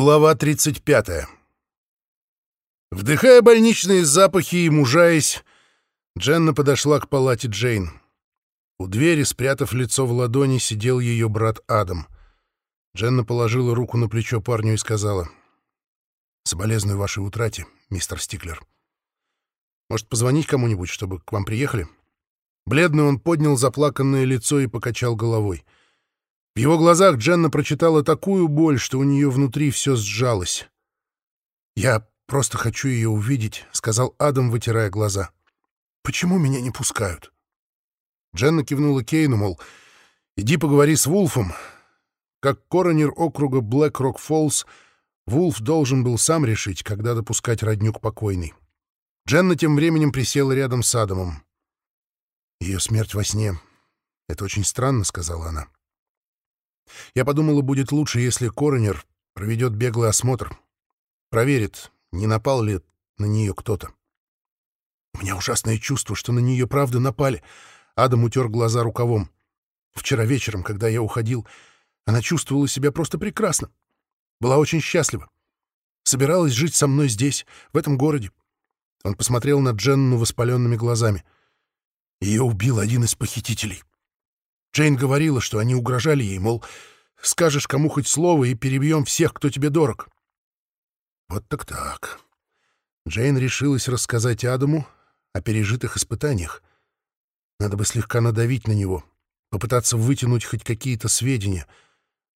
Глава 35. Вдыхая больничные запахи и мужаясь, Дженна подошла к палате Джейн. У двери, спрятав лицо в ладони, сидел ее брат Адам. Дженна положила руку на плечо парню и сказала, «Соболезную вашей утрате, мистер Стиклер. Может, позвонить кому-нибудь, чтобы к вам приехали?» Бледный он поднял заплаканное лицо и покачал головой — в его глазах Дженна прочитала такую боль, что у нее внутри все сжалось. «Я просто хочу ее увидеть», — сказал Адам, вытирая глаза. «Почему меня не пускают?» Дженна кивнула Кейну, мол, «Иди поговори с Вулфом». Как коронер округа Блэк-Рок-Фоллс, Вулф должен был сам решить, когда допускать родню к покойной. Дженна тем временем присела рядом с Адамом. «Ее смерть во сне. Это очень странно», — сказала она. Я подумала, будет лучше, если коронер проведет беглый осмотр, проверит, не напал ли на нее кто-то. У меня ужасное чувство, что на нее правда напали. Адам утер глаза рукавом. Вчера вечером, когда я уходил, она чувствовала себя просто прекрасно. Была очень счастлива. Собиралась жить со мной здесь, в этом городе. Он посмотрел на Дженну воспаленными глазами. Ее убил один из похитителей. Джейн говорила, что они угрожали ей, мол, скажешь кому хоть слово и перебьем всех, кто тебе дорог. Вот так-так. Джейн решилась рассказать Адаму о пережитых испытаниях. Надо бы слегка надавить на него, попытаться вытянуть хоть какие-то сведения.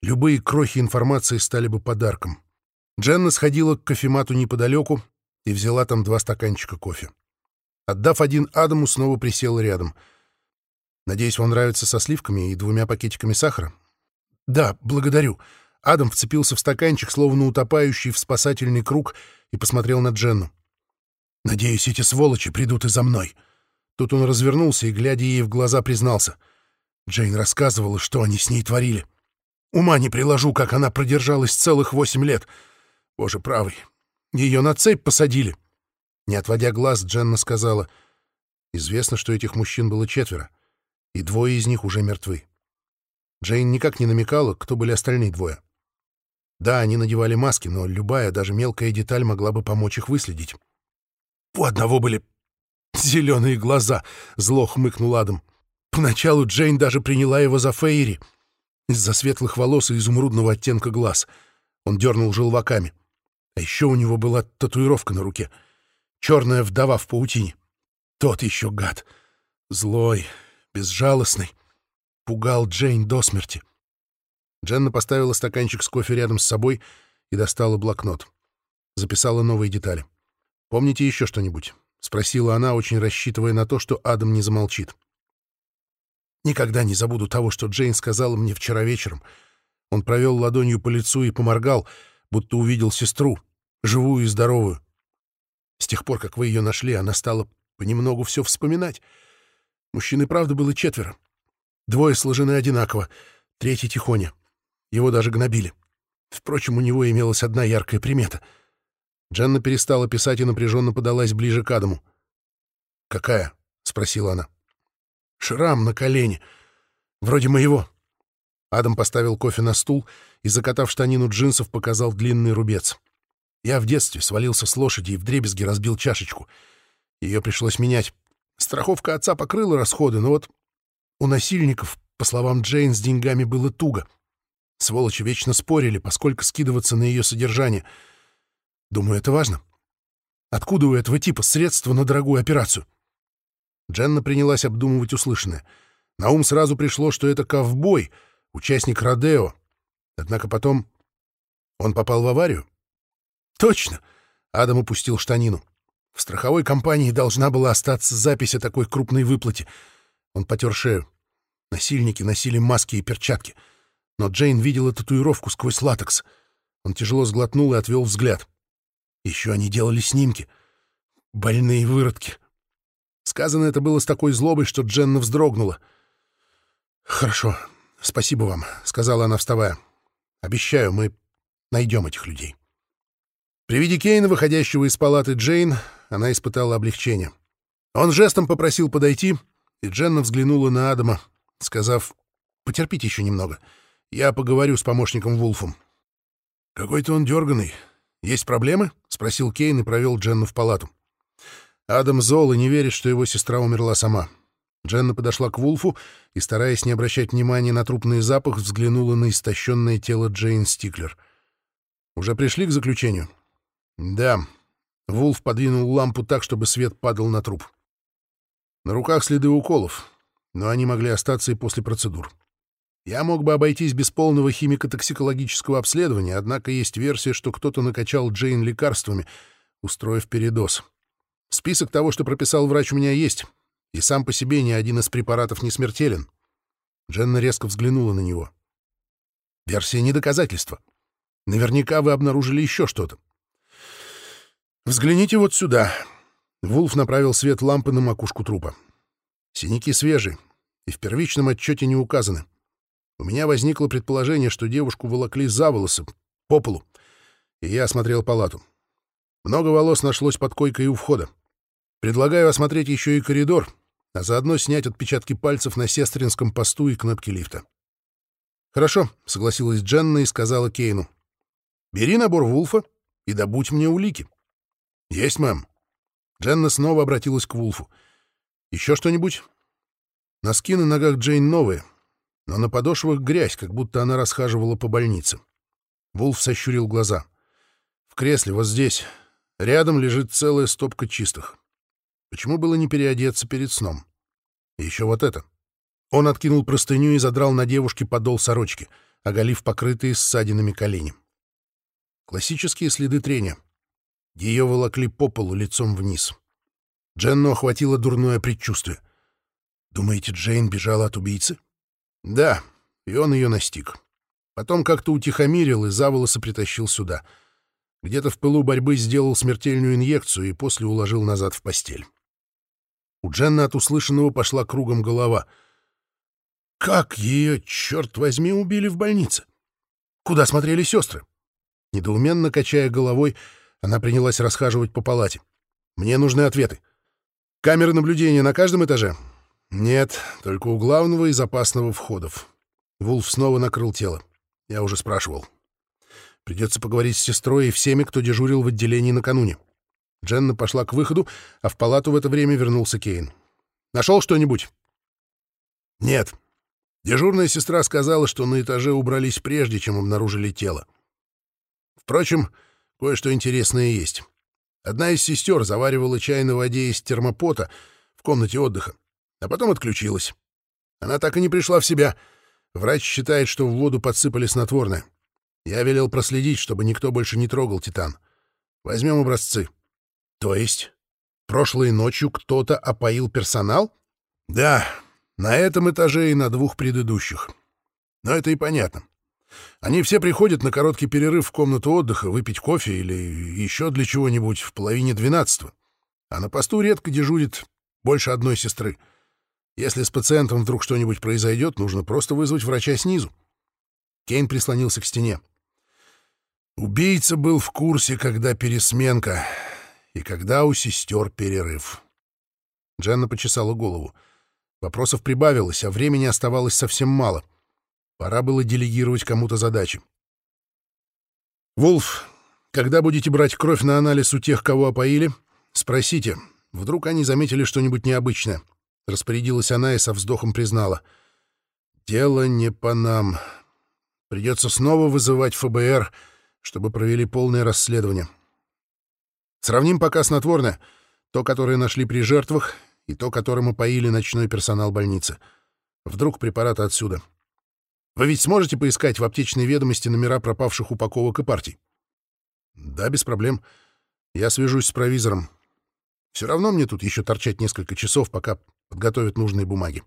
Любые крохи информации стали бы подарком. Дженна сходила к кофемату неподалеку и взяла там два стаканчика кофе. Отдав один Адаму, снова присела рядом — Надеюсь, вам нравится со сливками и двумя пакетиками сахара? Да, благодарю. Адам вцепился в стаканчик, словно утопающий в спасательный круг, и посмотрел на Дженну. Надеюсь, эти сволочи придут и за мной. Тут он развернулся и, глядя ей в глаза, признался. Джейн рассказывала, что они с ней творили. Ума не приложу, как она продержалась целых восемь лет. Боже правый, ее на цепь посадили. Не отводя глаз, Дженна сказала, «Известно, что этих мужчин было четверо и двое из них уже мертвы. Джейн никак не намекала, кто были остальные двое. Да, они надевали маски, но любая, даже мелкая деталь могла бы помочь их выследить. «У одного были зеленые глаза», — зло хмыкнул Адам. Поначалу Джейн даже приняла его за Фейри. Из-за светлых волос и изумрудного оттенка глаз. Он дернул желваками. А еще у него была татуировка на руке. Черная вдова в паутине. Тот еще гад. Злой, безжалостный, пугал Джейн до смерти. Дженна поставила стаканчик с кофе рядом с собой и достала блокнот. Записала новые детали. «Помните еще что-нибудь?» — спросила она, очень рассчитывая на то, что Адам не замолчит. «Никогда не забуду того, что Джейн сказала мне вчера вечером. Он провел ладонью по лицу и поморгал, будто увидел сестру, живую и здоровую. С тех пор, как вы ее нашли, она стала понемногу все вспоминать — Мужчин и правда было четверо. Двое сложены одинаково, третий тихоня. Его даже гнобили. Впрочем, у него имелась одна яркая примета. Дженна перестала писать и напряженно подалась ближе к Адаму. «Какая?» — спросила она. «Шрам на колене. Вроде моего». Адам поставил кофе на стул и, закатав штанину джинсов, показал длинный рубец. Я в детстве свалился с лошади и вдребезги разбил чашечку. Ее пришлось менять. Страховка отца покрыла расходы, но вот у насильников, по словам Джейн, с деньгами было туго. Сволочи вечно спорили, поскольку скидываться на ее содержание. Думаю, это важно. Откуда у этого типа средства на дорогую операцию? Дженна принялась обдумывать услышанное. На ум сразу пришло, что это ковбой, участник Родео. Однако потом он попал в аварию. Точно! Адам упустил штанину. В страховой компании должна была остаться запись о такой крупной выплате. Он потер шею. Насильники носили маски и перчатки. Но Джейн видела татуировку сквозь латекс. Он тяжело сглотнул и отвел взгляд. Еще они делали снимки. Больные выродки. Сказано это было с такой злобой, что Дженна вздрогнула. «Хорошо, спасибо вам», — сказала она, вставая. «Обещаю, мы найдем этих людей». При виде Кейна, выходящего из палаты Джейн, она испытала облегчение. Он жестом попросил подойти, и Дженна взглянула на Адама, сказав, «Потерпите еще немного. Я поговорю с помощником Вулфом». «Какой-то он дерганый. Есть проблемы?» — спросил Кейн и провел Дженну в палату. Адам зол и не верит, что его сестра умерла сама. Дженна подошла к Вулфу и, стараясь не обращать внимания на трупный запах, взглянула на истощенное тело Джейн Стиклер. «Уже пришли к заключению?» «Да». Вулф подвинул лампу так, чтобы свет падал на труп. На руках следы уколов, но они могли остаться и после процедур. Я мог бы обойтись без полного химико-токсикологического обследования, однако есть версия, что кто-то накачал Джейн лекарствами, устроив передоз. Список того, что прописал врач, у меня есть, и сам по себе ни один из препаратов не смертелен. Дженна резко взглянула на него. Версия не доказательство. Наверняка вы обнаружили еще что-то. Взгляните вот сюда. Вулф направил свет лампы на макушку трупа. Синяки свежие и в первичном отчете не указаны. У меня возникло предположение, что девушку волокли за волосы, по полу, и я осмотрел палату. Много волос нашлось под койкой у входа. Предлагаю осмотреть еще и коридор, а заодно снять отпечатки пальцев на сестринском посту и кнопки лифта. «Хорошо», — согласилась Дженна и сказала Кейну. «Бери набор Вулфа и добудь мне улики». «Есть, мэм». Дженна снова обратилась к Вулфу. «Еще что-нибудь?» Носки на ногах Джейн новые, но на подошвах грязь, как будто она расхаживала по больнице. Вулф сощурил глаза. «В кресле, вот здесь, рядом лежит целая стопка чистых. Почему было не переодеться перед сном? Еще вот это. Он откинул простыню и задрал на девушке подол сорочки, оголив покрытые ссадинами колени. Классические следы трения. Ее волокли по полу лицом вниз. Дженну охватило дурное предчувствие. «Думаете, Джейн бежала от убийцы?» «Да, и он ее настиг. Потом как-то утихомирил и за волосы притащил сюда. Где-то в пылу борьбы сделал смертельную инъекцию и после уложил назад в постель. У Дженны от услышанного пошла кругом голова. Как ее, черт возьми, убили в больнице? Куда смотрели сестры? Недоуменно качая головой, она принялась расхаживать по палате. Мне нужны ответы. Камеры наблюдения на каждом этаже? Нет, только у главного и запасного входов. Вулф снова накрыл тело. Я уже спрашивал. Придется поговорить с сестрой и всеми, кто дежурил в отделении накануне. Дженна пошла к выходу, а в палату в это время вернулся Кейн. «Нашел что-нибудь?» «Нет. Дежурная сестра сказала, что на этаже убрались прежде, чем обнаружили тело. Впрочем, кое-что интересное есть. Одна из сестер заваривала чай на воде из термопота в комнате отдыха, а потом отключилась. Она так и не пришла в себя. Врач считает, что в воду подсыпали снотворное. Я велел проследить, чтобы никто больше не трогал Титан. Возьмем образцы». То есть прошлой ночью кто-то опоил персонал? Да, на этом этаже и на двух предыдущих. Но это и понятно. Они все приходят на короткий перерыв в комнату отдыха выпить кофе или еще для чего-нибудь в половине двенадцатого. А на посту редко дежурит больше одной сестры. Если с пациентом вдруг что-нибудь произойдет, нужно просто вызвать врача снизу. Кейн прислонился к стене. Убийца был в курсе, когда пересменка, и когда у сестер перерыв. Дженна почесала голову. Вопросов прибавилось, а времени оставалось совсем мало. Пора было делегировать кому-то задачи. «Вулф, когда будете брать кровь на анализ у тех, кого опоили, спросите. Вдруг они заметили что-нибудь необычное?» Распорядилась она и со вздохом признала. «Дело не по нам. Придется снова вызывать ФБР, чтобы провели полное расследование. Сравним пока снотворное, то, которое нашли при жертвах, и то, которым опоили ночной персонал больницы. Вдруг препараты отсюда. Вы ведь сможете поискать в аптечной ведомости номера пропавших упаковок и партий? Да, без проблем. Я свяжусь с провизором. Все равно мне тут еще торчать несколько часов, пока подготовят нужные бумаги.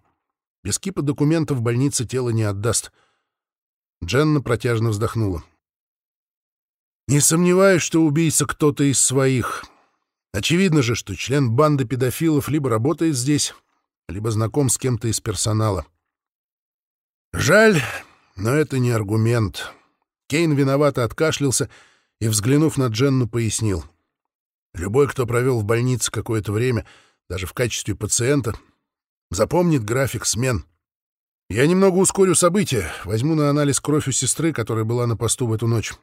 Без кипа документов больница тело не отдаст. Дженна протяжно вздохнула. — не сомневаюсь, что убийца кто-то из своих. Очевидно же, что член банды педофилов либо работает здесь, либо знаком с кем-то из персонала. Жаль, но это не аргумент. Кейн виновато откашлялся и, взглянув на Дженну, пояснил. Любой, кто провел в больнице какое-то время, даже в качестве пациента, запомнит график смен. Я немного ускорю события, возьму на анализ кровь у сестры, которая была на посту в эту ночь.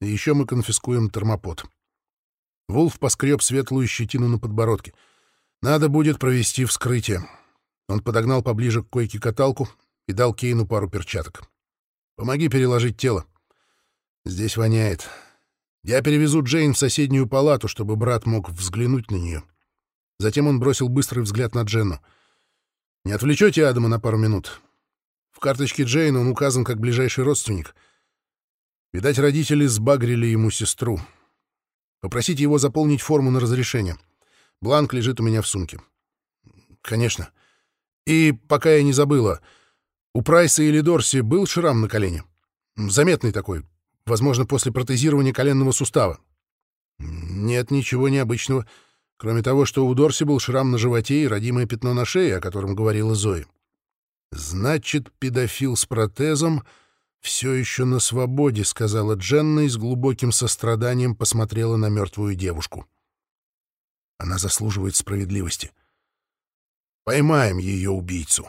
И еще мы конфискуем термопод. Вулф поскреб светлую щетину на подбородке. Надо будет провести вскрытие. Он подогнал поближе к койке каталку и дал Кейну пару перчаток. «Помоги переложить тело. Здесь воняет. Я перевезу Джейн в соседнюю палату, чтобы брат мог взглянуть на нее». Затем он бросил быстрый взгляд на Дженну. «Не отвлечете Адама на пару минут? В карточке Джейна он указан как ближайший родственник. Видать, родители сбагрили ему сестру. Попросите его заполнить форму на разрешение. Бланк лежит у меня в сумке». «Конечно. И пока я не забыла, у Прайса или Дорси был шрам на колене? Заметный такой, возможно, после протезирования коленного сустава». «Нет, ничего необычного». Кроме того, что у Дорси был шрам на животе и родимое пятно на шее, о котором говорила Зои. «Значит, педофил с протезом все еще на свободе», — сказала Дженна и с глубоким состраданием посмотрела на мертвую девушку. Она заслуживает справедливости. Поймаем ее убийцу.